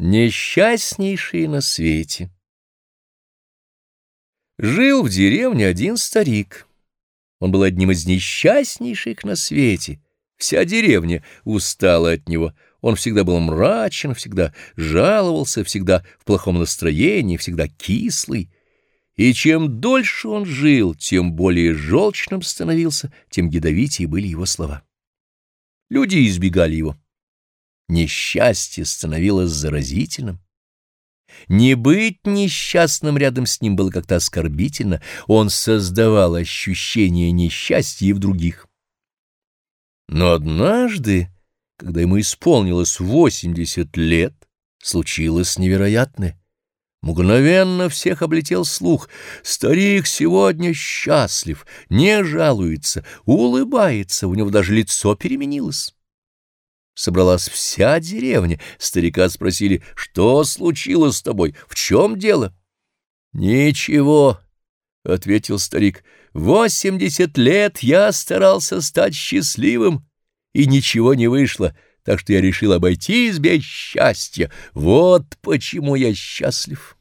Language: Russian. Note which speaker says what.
Speaker 1: Несчастнейшие на свете. Жил в деревне один старик. Он был одним из несчастнейших на свете. Вся деревня устала от него. Он всегда был мрачен, всегда жаловался, всегда в плохом настроении, всегда кислый. И чем дольше он жил, тем более желчным становился, тем ядовитее были его слова. Люди избегали его несчастье становилось заразительным. Не быть несчастным рядом с ним было как-то оскорбительно, он создавал ощущение несчастья и в других. Но однажды, когда ему исполнилось восемьдесят лет, случилось невероятное. Мгновенно всех облетел слух. Старик сегодня счастлив, не жалуется, улыбается, у него даже лицо переменилось собралась вся деревня. Старика спросили, что случилось с тобой, в чем дело? — Ничего, — ответил старик, — восемьдесят лет я старался стать счастливым, и ничего не вышло, так что я решил обойтись без счастья. Вот почему я счастлив.